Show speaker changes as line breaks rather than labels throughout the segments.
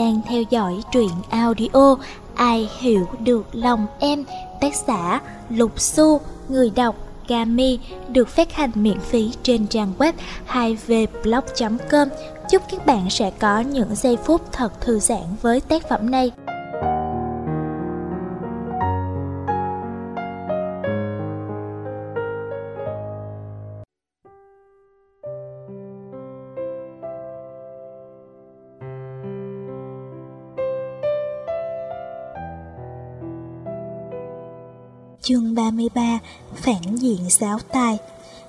đang theo dõi truyện audio Ai hiểu được lòng em, Tác giả Lục Xu, Người đọc Kami Được phát hành miễn phí trên trang web 2vblog.com Chúc các bạn sẽ có những giây phút thật thư giãn với tác phẩm này. 33 Phản diện giáo tài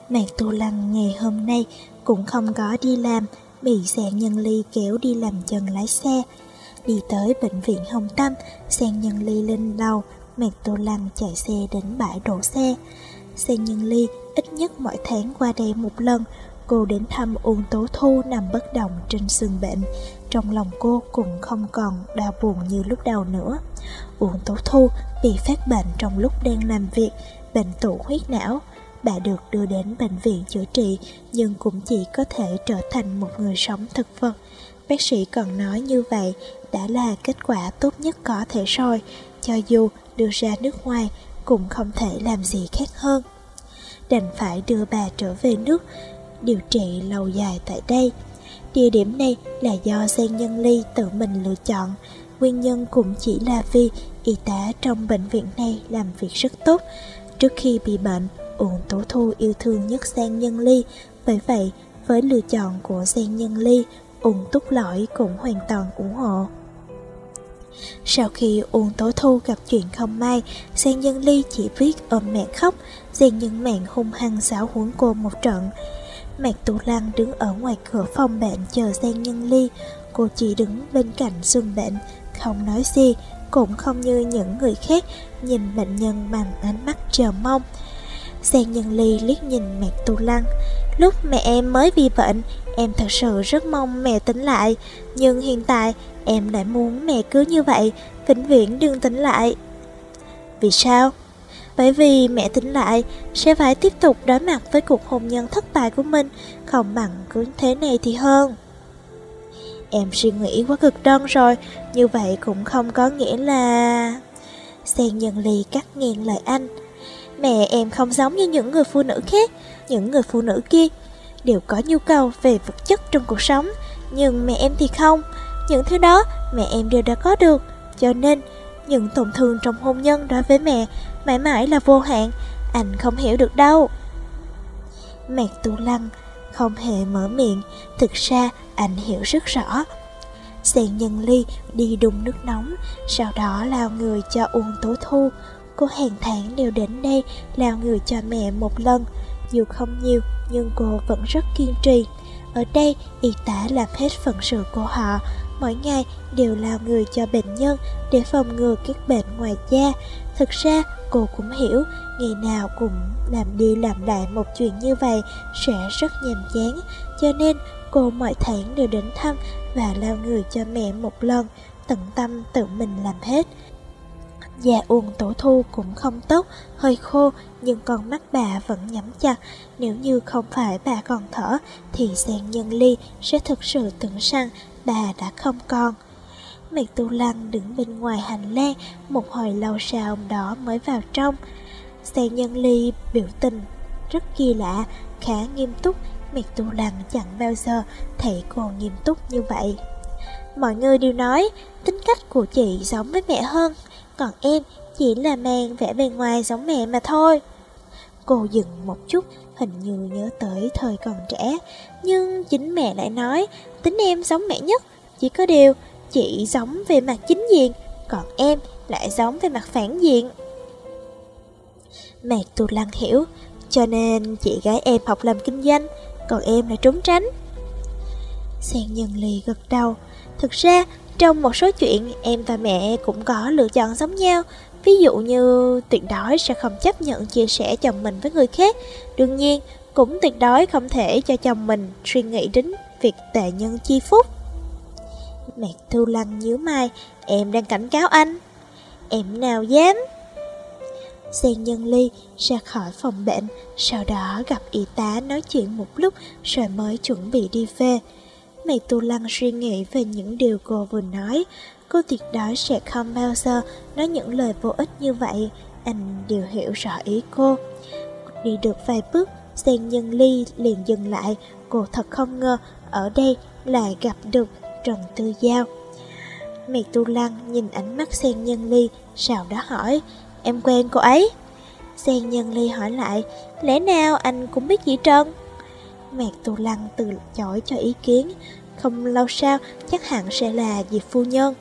Mạc Tu Lăng ngày hôm nay cũng không có đi làm, bị Sàn Nhân Ly kéo đi làm chân lái xe. Đi tới bệnh viện Hồng Tâm, Sàn Nhân Ly lên đầu, Mạc Tu Lăng chạy xe đến bãi đổ xe. Sàn Nhân Ly ít nhất mỗi tháng qua đây một lần, cô đến thăm Uông Tố Thu nằm bất động trên giường bệnh. Trong lòng cô cũng không còn đau buồn như lúc đầu nữa. Uông Tố Thu bị phát bệnh trong lúc đang làm việc, bệnh tụ huyết não. Bà được đưa đến bệnh viện chữa trị nhưng cũng chỉ có thể trở thành một người sống thực vật. Bác sĩ còn nói như vậy đã là kết quả tốt nhất có thể rồi, cho dù đưa ra nước ngoài cũng không thể làm gì khác hơn. Đành phải đưa bà trở về nước, điều trị lâu dài tại đây. Địa điểm này là do Giang Nhân Ly tự mình lựa chọn, nguyên nhân cũng chỉ là vì y tá trong bệnh viện này làm việc rất tốt. Trước khi bị bệnh, Uông Tố Thu yêu thương nhất Giang Nhân Ly, bởi vậy với lựa chọn của Giang Nhân Ly, Uông Túc Lỗi cũng hoàn toàn ủng hộ. Sau khi Uông Tố Thu gặp chuyện không may, Giang Nhân Ly chỉ biết ôm mẹ khóc, Giang Nhân Mạng hung hăng xáo huấn cô một trận. Mạc Tú Lăng đứng ở ngoài cửa phòng bệnh chờ Giang Nhân Ly, cô chỉ đứng bên cạnh giường bệnh, không nói gì, cũng không như những người khác nhìn bệnh nhân bằng ánh mắt chờ mong. Giang Nhân Ly liếc nhìn Mạc Tu Lăng Lúc mẹ em mới bị bệnh Em thật sự rất mong mẹ tỉnh lại Nhưng hiện tại em lại muốn mẹ cứ như vậy Vĩnh viễn đừng tỉnh lại Vì sao? Bởi vì mẹ tỉnh lại, Sẽ phải tiếp tục đối mặt với cuộc hôn nhân thất bại của mình, Không bằng cứ thế này thì hơn. Em suy nghĩ quá cực đoan rồi, Như vậy cũng không có nghĩa là... Sen nhân lì cắt ngang lời anh. Mẹ em không giống như những người phụ nữ khác, Những người phụ nữ kia Đều có nhu cầu về vật chất trong cuộc sống, Nhưng mẹ em thì không. Những thứ đó mẹ em đều đã có được, Cho nên những tổn thương trong hôn nhân đối với mẹ Mãi mãi là vô hạn, Anh không hiểu được đâu. Mạc Tu Lăng không hề mở miệng, Thực ra anh hiểu rất rõ. Sàn nhân ly đi đun nước nóng, Sau đó lao người cho Uông Tố Thu. Cô hàng tháng đều đến đây lao người cho mẹ một lần. Dù không nhiều, nhưng cô vẫn rất kiên trì. Ở đây y tá làm hết phận sự của họ Mỗi ngày đều lao người cho bệnh nhân để phòng ngừa các bệnh ngoài da. Thực ra cô cũng hiểu Ngày nào cũng làm đi làm lại một chuyện như vậy sẽ rất nhàm chán. Cho nên cô mỗi tháng đều đến thăm và lao người cho mẹ một lần Tận tâm tự mình làm hết. Già uồn tổ thu cũng không tốt, hơi khô, nhưng con mắt bà vẫn nhắm chặt. Nếu như không phải bà còn thở, thì sen Nhân Ly sẽ thực sự tưởng rằng bà đã không còn. Mạc Tu Lăng đứng bên ngoài hành lang, một hồi lâu sau ông đó mới vào trong. Xe Nhân Ly biểu tình rất kỳ lạ, khá nghiêm túc, Mạc Tu Lăng chẳng bao giờ thấy cô nghiêm túc như vậy. Mọi người đều nói tính cách của chị giống với mẹ hơn còn em chỉ là mang vẻ bề ngoài giống mẹ mà thôi. Cô dừng một chút, hình như nhớ tới thời còn trẻ, nhưng chính mẹ lại nói tính em giống mẹ nhất, chỉ có điều chị giống về mặt chính diện, còn em lại giống về mặt phản diện. Mạc Tu Lăng hiểu, cho nên chị gái em học làm kinh doanh, còn em lại trốn tránh. Sen nhân ly gật đầu, thực ra trong một số chuyện, em và mẹ cũng có lựa chọn giống nhau. Ví dụ như tuyệt đối sẽ không chấp nhận chia sẻ chồng mình với người khác. Đương nhiên, cũng tuyệt đối không thể cho chồng mình suy nghĩ đến việc tệ nhân chi phúc. Mẹ Thu Lăng nhíu mai, em đang cảnh cáo anh. Em nào dám? Sen Nhân Ly ra khỏi phòng bệnh, sau đó gặp y tá nói chuyện một lúc rồi mới chuẩn bị đi về. Mẹ Tu Lăng suy nghĩ về những điều cô vừa nói. Cô tuyệt đối sẽ không bao giờ nói những lời vô ích như vậy. Anh đều hiểu rõ ý cô. Đi được vài bước, Sen Nhân Ly liền dừng lại. Cô thật không ngờ ở đây lại gặp được Trần Tư Giao. Mẹ Tu Lăng nhìn ánh mắt Sen Nhân Ly, sau đó hỏi, em quen cô ấy? Sen Nhân Ly hỏi lại, lẽ nào anh cũng biết chị Trần? Mẹ Tu Lăng từ chối cho ý kiến, không lâu sau chắc hẳn sẽ là Diệp Phu Nhân.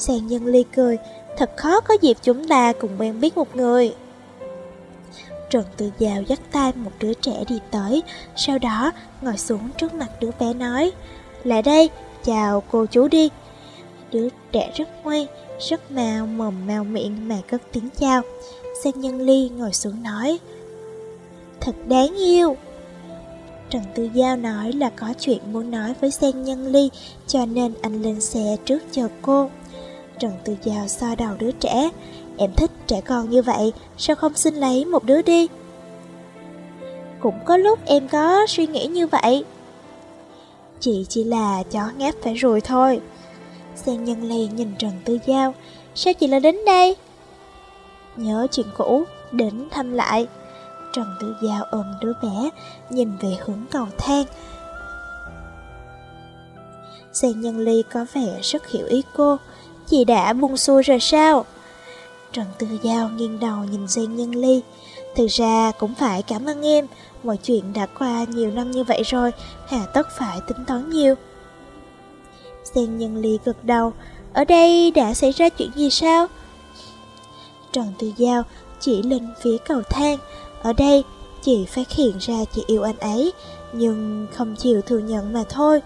Sen Nhân Ly cười, thật khó có dịp chúng ta cùng quen biết một người. Trần Tự Giao dắt tay một đứa trẻ đi tới, sau đó ngồi xuống trước mặt đứa bé nói, lại đây, chào cô chú đi. Đứa trẻ rất ngoan, rất mau mồm mau miệng mà cất tiếng chào. Sang Nhân Ly ngồi xuống nói, thật đáng yêu. Trần Tư Giao nói là có chuyện muốn nói với Sen Nhân Ly, cho nên anh lên xe trước chờ cô. Trần Tư Giao xoa đầu đứa trẻ, em thích trẻ con như vậy, sao không xin lấy một đứa đi? Cũng có lúc em có suy nghĩ như vậy. Chị chỉ là chó ngáp phải rồi thôi. Sen Nhân Ly nhìn Trần Tư Giao, sao chị lại đến đây? Nhớ chuyện cũ, đến thăm lại. Trần Tư Giao ôm đứa bé, nhìn về hướng cầu thang. Sen Nhân Ly có vẻ rất hiểu ý cô, chị đã buông xuôi rồi sao? Trần Tư Giao nghiêng đầu nhìn Giang Nhân Ly, thực ra cũng phải cảm ơn em, mọi chuyện đã qua nhiều năm như vậy rồi, hà tất phải tính toán nhiều. Giang Nhân Ly gật đầu, ở đây đã xảy ra chuyện gì sao? Trần Tư Giao chỉ lên phía cầu thang, ở đây chị phát hiện ra chị yêu anh ấy, nhưng không chịu thừa nhận mà thôi.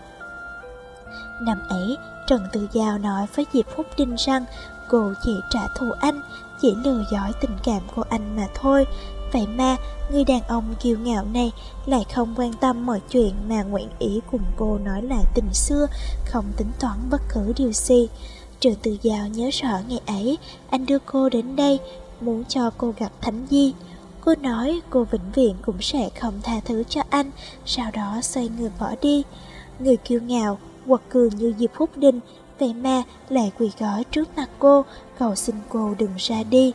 Năm ấy, Trần Tự Giao nói với Diệp Húc Đinh rằng cô chỉ trả thù anh, chỉ lừa dối tình cảm của anh mà thôi. Vậy mà, người đàn ông kiêu ngạo này lại không quan tâm mọi chuyện mà nguyện ý cùng cô nói lại tình xưa, không tính toán bất cứ điều gì. Trần Tự Giao nhớ rõ ngày ấy, anh đưa cô đến đây, muốn cho cô gặp Thánh Di. Cô nói cô vĩnh viễn cũng sẽ không tha thứ cho anh, sau đó xoay người bỏ đi. Người kiêu ngạo, quật cường như Diệp hút Đinh, vậy mà lại quỳ gói trước mặt cô, cầu xin cô đừng ra đi.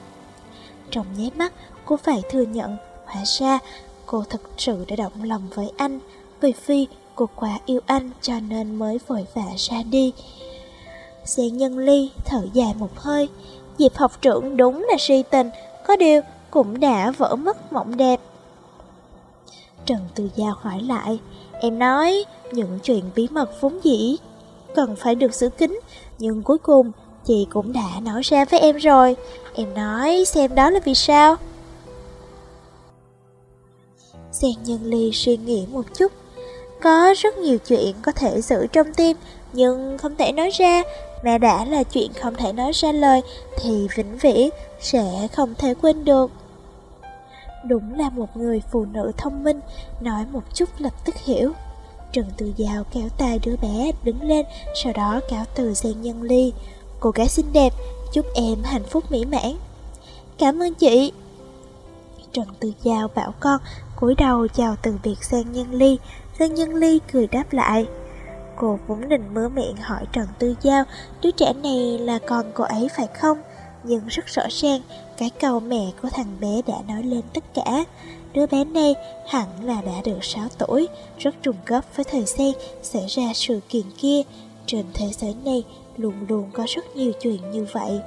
Trong nháy mắt, cô phải thừa nhận, hóa ra cô thật sự đã động lòng với anh, vì phi cô quá yêu anh cho nên mới vội vã ra đi. Xe nhân ly thở dài một hơi, Diệp học trưởng đúng là si tình, có điều cũng đã vỡ mất mộng đẹp. Trần Từ Giao hỏi lại, em nói những chuyện bí mật vốn dĩ cần phải được giữ kín, nhưng cuối cùng chị cũng đã nói ra với em rồi. Em nói xem đó là vì sao? Giang Nhân Ly suy nghĩ một chút. Có rất nhiều chuyện có thể giữ trong tim, nhưng không thể nói ra. Mà đã là chuyện không thể nói ra lời, thì vĩnh viễn sẽ không thể quên được. Đúng là một người phụ nữ thông minh, nói một chút lập tức hiểu. Trần Tư Giao kéo tay đứa bé đứng lên, sau đó cáo từ Giang Nhân Ly. Cô gái xinh đẹp, chúc em hạnh phúc mỹ mãn. Cảm ơn chị. Trần Tư Giao bảo con cúi đầu chào từ biệt Giang Nhân Ly, Giang Nhân Ly cười đáp lại. Cô vốn định mớ miệng hỏi Trần Tư Giao, đứa trẻ này là con cô ấy phải không? Nhưng rất rõ ràng, cái câu mẹ của thằng bé đã nói lên tất cả. Đứa bé này hẳn là đã được 6 tuổi, rất trùng gấp với thời gian xảy ra sự kiện kia. Trên thế giới này luôn luôn có rất nhiều chuyện như vậy.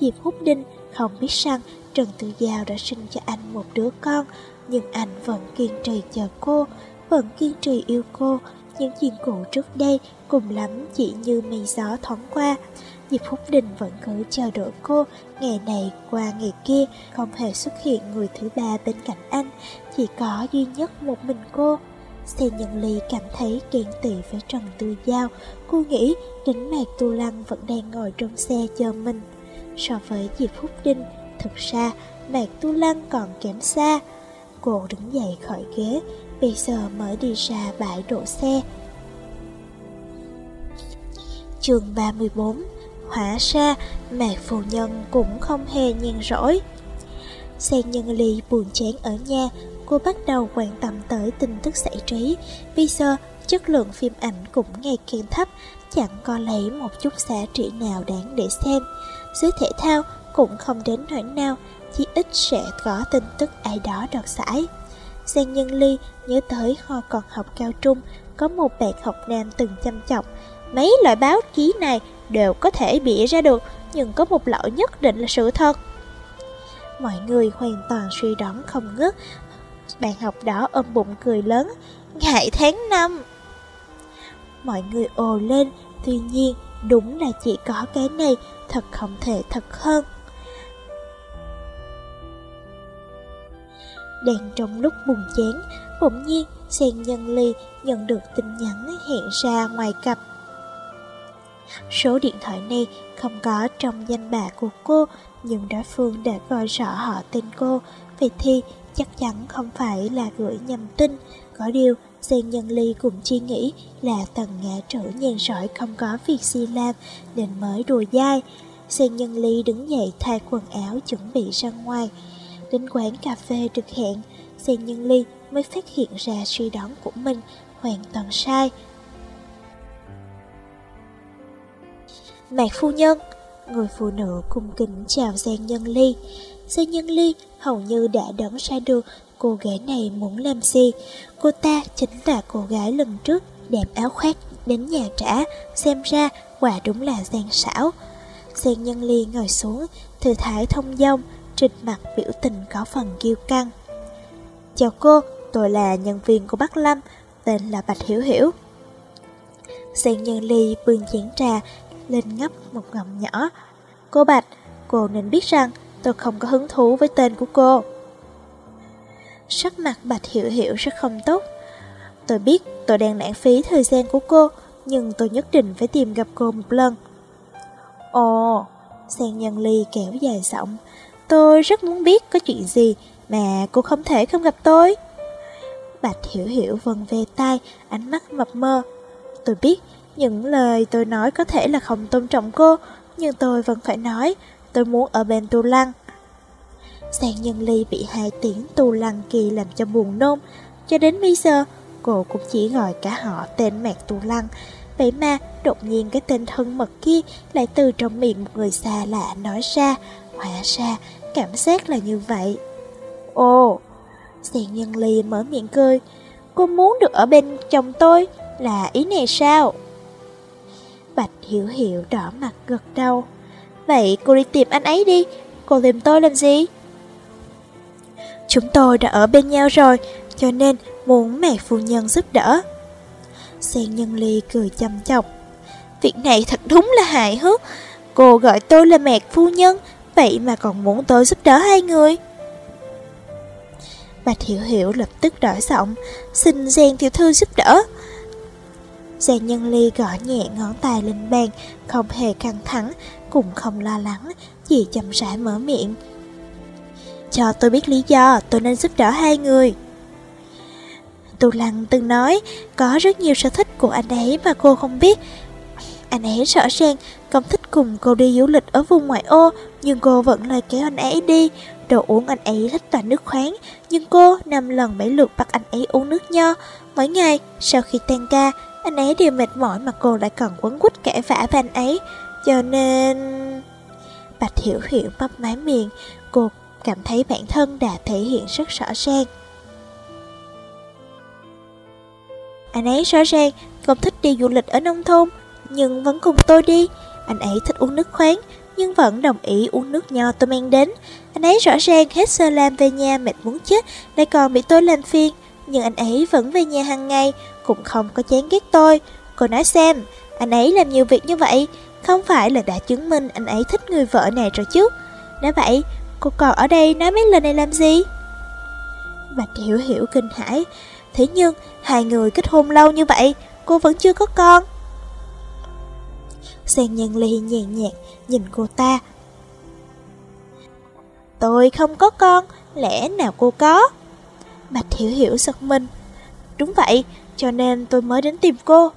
Diệp Húc Đinh không biết rằng Trần Tự Giao đã sinh cho anh một đứa con, nhưng anh vẫn kiên trì chờ cô, vẫn kiên trì yêu cô. Những chuyện cũ trước đây cùng lắm chỉ như mây gió thoáng qua. Diệp Phúc Đình vẫn cứ chờ đợi cô, ngày này qua ngày kia, không hề xuất hiện người thứ ba bên cạnh anh, chỉ có duy nhất một mình cô. Xe Nhân Ly cảm thấy ghen tị với Trần Tư Giao, cô nghĩ đỉnh Mạc Tu Lăng vẫn đang ngồi trong xe chờ mình. So với Diệp Phúc Đinh, thực ra Mạc Tu Lăng còn kém xa. Cô đứng dậy khỏi ghế, bây giờ mới đi ra bãi đổ xe. Trường 34 Hóa ra mẹ phu nhân cũng không hề nhàn rỗi Xem nhân ly buồn chán ở nhà Cô bắt đầu quan tâm tới tin tức giải trí Bây giờ chất lượng phim ảnh cũng ngày càng thấp, chẳng có lấy một chút giá trị nào đáng để xem. Dưới thể thao cũng không đến nỗi nào, chỉ ít sẽ có tin tức ai đó đoạt giải. Giang Nhân Ly nhớ tới hồi còn học cao trung, có một bạn học nam từng chăm chọc. Mấy loại báo chí này đều có thể bịa ra được, nhưng có một lỗi nhất định là sự thật. Mọi người hoàn toàn suy đoán không ngớt. Bạn học đó ôm bụng cười lớn, ngại tháng năm. Mọi người ồ lên, tuy nhiên đúng là chỉ có cái này, thật không thể thật hơn. Đang trong lúc buồn chán, bỗng nhiên Sen Nhân Ly nhận được tin nhắn hiện ra ngoài cặp. Số điện thoại này không có trong danh bạ của cô, nhưng đối phương đã gọi rõ họ tên cô, vậy thì chắc chắn không phải là gửi nhầm tin. Có điều, Giang Nhân Ly cũng chi nghĩ là tầng ngã trở nhàn sỏi không có việc gì làm nên mới đùa dai. Giang Nhân Ly đứng dậy thay quần áo chuẩn bị ra ngoài. Đến quán cà phê được hẹn, Giang Nhân Ly mới phát hiện ra suy đoán của mình hoàn toàn sai. Mạc phu nhân, người phụ nữ cung kính chào Giang Nhân Ly. Giang Nhân Ly hầu như đã đoán ra được cô gái này muốn làm gì. Cô ta chính là cô gái lần trước đẹp áo khoác đến nhà trả, xem ra quả đúng là Giang sảo Giang Nhân Ly ngồi xuống, thư thái thông dong, trên mặt biểu tình có phần kiêu căng. Chào cô, tôi là nhân viên của Bắc Lâm, tên là Bạch Hiểu Hiểu. Giang Nhân Ly bưng chén trà, lên ngấp một ngậm nhỏ. Cô Bạch, cô nên biết rằng tôi không có hứng thú với tên của cô. Sắc mặt Bạch Hiểu Hiểu rất không tốt. Tôi biết tôi đang lãng phí thời gian của cô, nhưng tôi nhất định phải tìm gặp cô một lần. Ồ, Sang Nhân Ly kéo dài giọng, tôi rất muốn biết có chuyện gì mà cô không thể không gặp tôi. Bạch Hiểu Hiểu vần về tay, ánh mắt mập mơ. Tôi biết những lời tôi nói có thể là không tôn trọng cô, nhưng tôi vẫn phải nói, tôi muốn ở bên Tu Lăng. sàn Nhân Ly bị hai tiếng Tu Lăng kỳ làm cho buồn nôn, cho đến bây giờ cô cũng chỉ gọi cả họ tên mẹ Tu Lăng. Vậy mà đột nhiên cái tên thân mật kia lại từ trong miệng một người xa lạ nói ra, hóa ra cảm giác là như vậy. Ồ, sàn Nhân Ly mở miệng cười, cô muốn được ở bên chồng tôi, là ý này sao? Bạch Hiểu Hiểu đỏ mặt gật đầu. Vậy cô đi tìm anh ấy đi, cô tìm tôi làm gì? Chúng tôi đã ở bên nhau rồi, cho nên muốn mẹ phu nhân giúp đỡ. Sen Nhân Ly cười chăm chọc. Việc này thật đúng là hại hước. Cô gọi tôi là mẹ phu nhân, vậy mà còn muốn tôi giúp đỡ hai người. Bạch Hiểu Hiểu lập tức đổi giọng, xin Giang tiểu thư giúp đỡ. Giang Nhân Ly gõ nhẹ ngón tay lên bàn, không hề căng thẳng, cũng không lo lắng, chỉ chậm rãi mở miệng. Cho tôi biết lý do tôi nên giúp đỡ hai người. Tù Lăng từng nói có rất nhiều sở thích của anh ấy mà cô không biết. Anh ấy rõ ràng không thích cùng cô đi du lịch ở vùng ngoại ô, nhưng cô vẫn lời kéo anh ấy đi. Đồ uống anh ấy thích toàn nước khoáng, nhưng cô năm lần mấy lượt bắt anh ấy uống nước nho. Mỗi ngày, sau khi tan ca, anh ấy đều mệt mỏi mà cô lại còn quấn quýt kẻ vã với anh ấy. Cho nên... Bạch Hiểu Hiểu bắp mái miệng, cô cảm thấy bản thân đã thể hiện rất rõ ràng. Anh ấy rõ ràng không thích đi du lịch ở nông thôn, nhưng vẫn cùng tôi đi. Anh ấy thích uống nước khoáng, nhưng vẫn đồng ý uống nước nho tôi mang đến. Anh ấy rõ ràng hết sơ làm về nhà mệt muốn chết, lại còn bị tôi làm phiền. Nhưng anh ấy vẫn về nhà hàng ngày, cũng không có chán ghét tôi. Cô nói xem, anh ấy làm nhiều việc như vậy, không phải là đã chứng minh anh ấy thích người vợ này rồi chứ. Nói vậy, cô còn ở đây nói mấy lời này làm gì? Bạch Hiểu Hiểu kinh hãi, thế nhưng hai người kết hôn lâu như vậy, cô vẫn chưa có con. Sang Nhân Ly nhàn nhạt nhìn cô ta. Tôi không có con, lẽ nào cô có? Bạch Hiểu Hiểu giật mình. Đúng vậy, cho nên tôi mới đến tìm cô.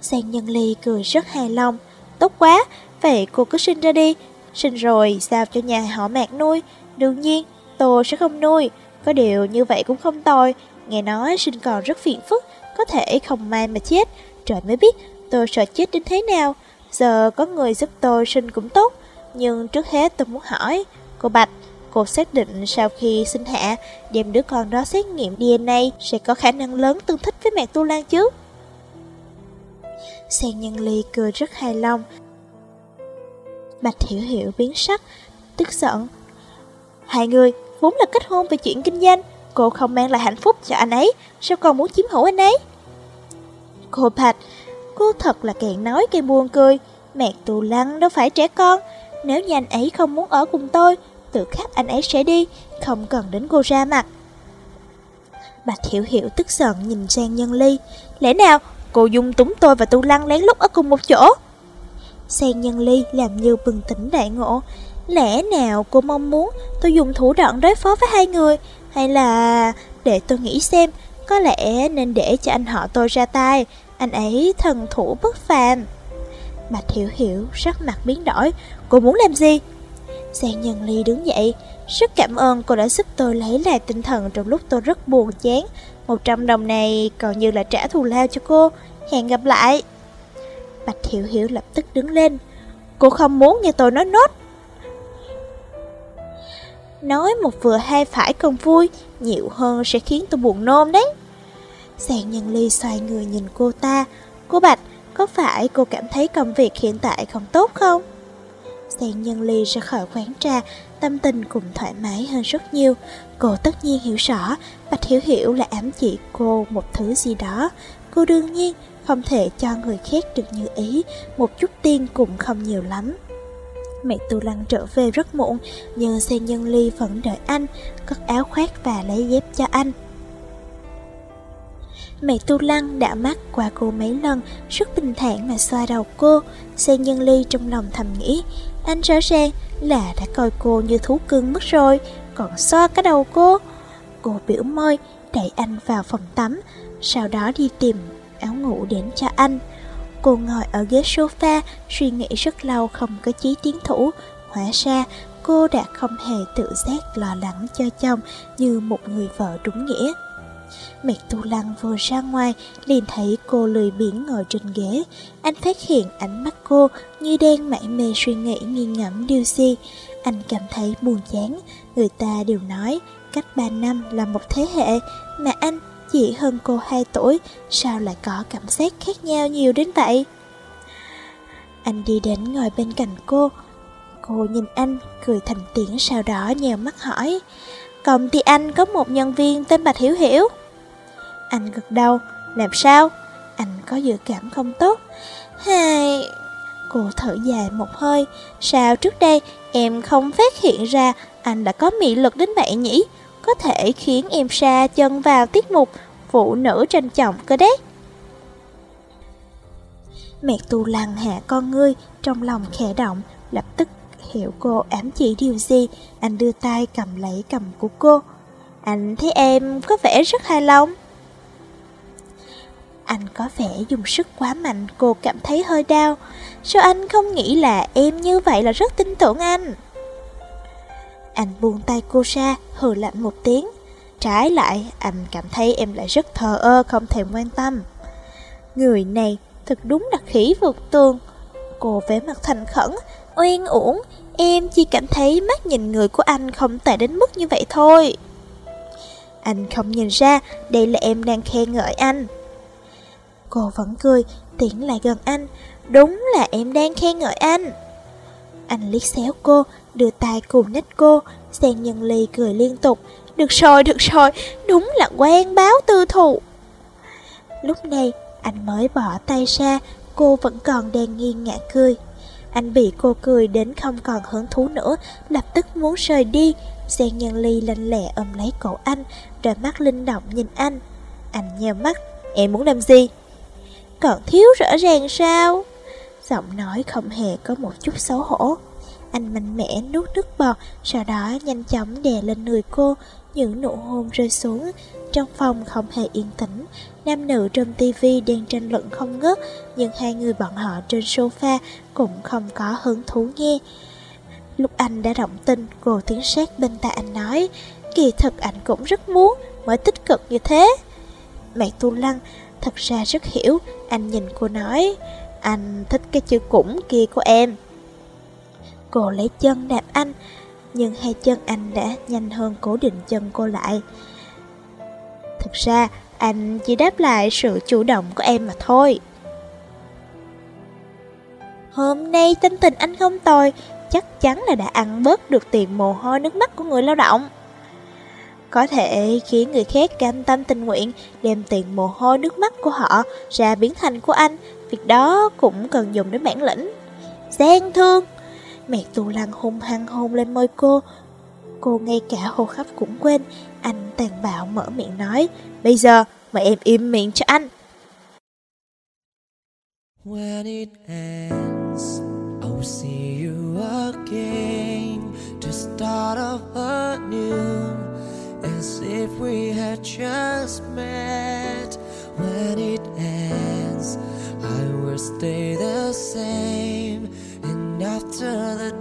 Giang Nhân Ly cười rất hài lòng. Tốt quá, vậy cô cứ sinh ra đi. Sinh rồi, giao cho nhà họ mạc nuôi. Đương nhiên, tôi sẽ không nuôi. Có điều như vậy cũng không tồi. Nghe nói sinh còn rất phiền phức, có thể không may mà chết. Trời mới biết tôi sợ chết đến thế nào. Giờ có người giúp tôi sinh cũng tốt. Nhưng trước hết tôi muốn hỏi, cô Bạch, cô xác định sau khi sinh hạ, đem đứa con đó xét nghiệm DNA sẽ có khả năng lớn tương thích với mẹ Tu Lan chứ? Sang Nhân Ly cười rất hài lòng. Bạch Hiểu Hiểu biến sắc, tức giận. Hai người vốn là kết hôn về chuyện kinh doanh, cô không mang lại hạnh phúc cho anh ấy, sao còn muốn chiếm hữu anh ấy? Cô Bạch, cô thật là kẹn nói cây buồn cười, mẹ tù lăng đâu phải trẻ con, nếu như anh ấy không muốn ở cùng tôi, tự khắc anh ấy sẽ đi, không cần đến cô ra mặt. Bạch Hiểu Hiểu tức giận nhìn sang Nhân Ly, lẽ nào cô dung túng tôi và Tu Lăng lén lút ở cùng một chỗ? Sang Nhân Ly làm như bừng tỉnh đại ngộ, lẽ nào cô mong muốn tôi dùng thủ đoạn đối phó với hai người, hay là để tôi nghĩ xem, có lẽ nên để cho anh họ tôi ra tay, anh ấy thần thủ bất phàm. Bạch Hiểu Hiểu sắc mặt biến đổi, cô muốn làm gì? Giang Nhân Ly đứng dậy, rất cảm ơn cô đã giúp tôi lấy lại tinh thần trong lúc tôi rất buồn chán. Một trăm đồng này còn như là trả thù lao cho cô, hẹn gặp lại. Bạch Hiểu Hiểu lập tức đứng lên, cô không muốn nghe tôi nói nốt. Nói một vừa hai phải không vui, nhiều hơn sẽ khiến tôi buồn nôn đấy. Giang Nhân Ly xoay người nhìn cô ta, cô Bạch, có phải cô cảm thấy công việc hiện tại không tốt không? Giang Nhân Ly ra khỏi quán trà, tâm tình cũng thoải mái hơn rất nhiều. Cô tất nhiên hiểu rõ, Bạch Hiểu Hiểu là ám chỉ cô một thứ gì đó. Cô đương nhiên không thể cho người khác được như ý, một chút tiền cũng không nhiều lắm. Mẹ Tu Lăng trở về rất muộn, nhưng xe Nhân Ly vẫn đợi anh, cất áo khoác và lấy dép cho anh. Mẹ Tu Lăng đã mắt qua cô mấy lần, rất bình thản mà xoa đầu cô. Xe nhân ly trong lòng thầm nghĩ, anh rõ ràng là đã coi cô như thú cưng mất rồi, còn xoa cái đầu cô. Cô biểu môi, đẩy anh vào phòng tắm, sau đó đi tìm áo ngủ đến cho anh. Cô ngồi ở ghế sofa, suy nghĩ rất lâu không có chí tiến thủ. Hóa ra, cô đã không hề tự giác lo lắng cho chồng như một người vợ đúng nghĩa. Mẹ Tu Lăng vừa ra ngoài, liền thấy cô lười biếng ngồi trên ghế. Anh phát hiện ánh mắt cô như đang mải mê suy nghĩ nghi ngẫm điều gì. Anh cảm thấy buồn chán. Người ta đều nói cách 3 năm là một thế hệ, mà anh chỉ hơn cô 2 tuổi, sao lại có cảm giác khác nhau nhiều đến vậy? Anh đi đến ngồi bên cạnh cô. Cô nhìn anh, cười thành tiếng sau đó nhèo mắt hỏi. Công ty anh có một nhân viên tên Bạch Hiểu Hiểu. Anh gật đầu, làm sao? Anh có dự cảm không tốt. Hai... Cô thở dài một hơi, sao trước đây em không phát hiện ra anh đã có mị lực đến vậy nhỉ? Có thể khiến em sa chân vào tiết mục phụ nữ tranh chồng cơ đấy. Mẹ tu lăng hạ con ngươi, trong lòng khẽ động, lập tức hiểu cô ám chỉ điều gì, anh đưa tay cầm lấy cầm của cô. Anh thấy em có vẻ rất hài lòng. Anh có vẻ dùng sức quá mạnh, cô cảm thấy hơi đau. Sao anh không nghĩ là em như vậy là rất tin tưởng anh? Anh buông tay cô ra, hừ lạnh một tiếng. Trái lại, anh cảm thấy em lại rất thờ ơ, không thèm quan tâm. Người này thật đúng là khỉ vượt tường. Cô vẻ mặt thành khẩn, oan uổng, em chỉ cảm thấy mắt nhìn người của anh không tệ đến mức như vậy thôi. Anh không nhìn ra, đây là em đang khen ngợi anh. Cô vẫn cười, tiến lại gần anh. Đúng là em đang khen ngợi anh. Anh liếc xéo cô, đưa tay cùng nách cô, xen nhân ly cười liên tục. Được rồi, được rồi, đúng là quen báo tư thụ Lúc này, anh mới bỏ tay ra, cô vẫn còn đang nghiêng ngã cười. Anh bị cô cười đến không còn hứng thú nữa, lập tức muốn rời đi. sen Nhân Ly lanh lẹ ôm lấy cổ anh, rồi mắt linh động nhìn anh. Anh nheo mắt, em muốn làm gì? Còn thiếu rõ ràng sao? Giọng nói không hề có một chút xấu hổ. Anh mạnh mẽ nuốt nước bọt, sau đó nhanh chóng đè lên người cô, những nụ hôn rơi xuống. Trong phòng không hề yên tĩnh, nam nữ trong tivi đang tranh luận không ngớt, nhưng hai người bọn họ trên sofa cũng không có hứng thú nghe. Lúc anh đã động tình, cô tiến sát bên tai anh nói, kỳ thật anh cũng rất muốn, mới tích cực như thế. Mẹ Tu Lăng
Thật ra rất hiểu, anh nhìn cô nói, anh thích cái chữ cũng kia của em. Cô lấy chân đạp anh, nhưng hai chân anh đã nhanh hơn cố định chân cô lại. Thực ra, anh chỉ đáp lại sự chủ động của em mà thôi. Hôm nay tinh tình anh không tồi, chắc chắn là đã ăn bớt được tiền mồ hôi nước mắt của người lao động. Có thể khiến người khác cam tâm tình nguyện đem tiền mồ hôi nước mắt của họ ra biến thành của anh, việc đó cũng cần dùng đến bản lĩnh. Gian thương! Mẹ tù lăng hung hăng hôn lên môi cô. Cô ngay cả hô hấp cũng quên, anh tàn bạo mở miệng nói, bây giờ mà em im miệng cho anh. When it ends, I'll see you again to start off if we had just met. When it ends, I will stay the same, and after the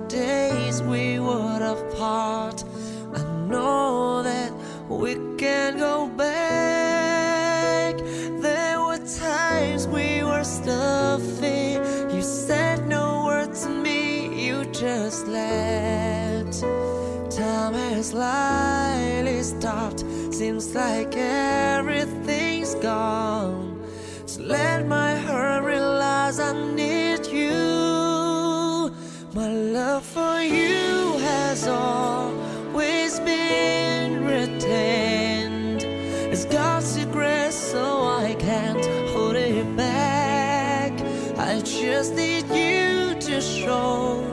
Seems like everything's gone. So let my heart realize I need you. My love for you has always been retained. It's God's secret, so I can't hold it back. I just need you to show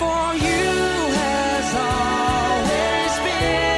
for you has always been